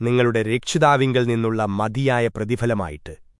നിങ്ങളുടെ രക്ഷിതാവിങ്കിൽ നിന്നുള്ള മതിയായ പ്രതിഫലമായിട്ട്.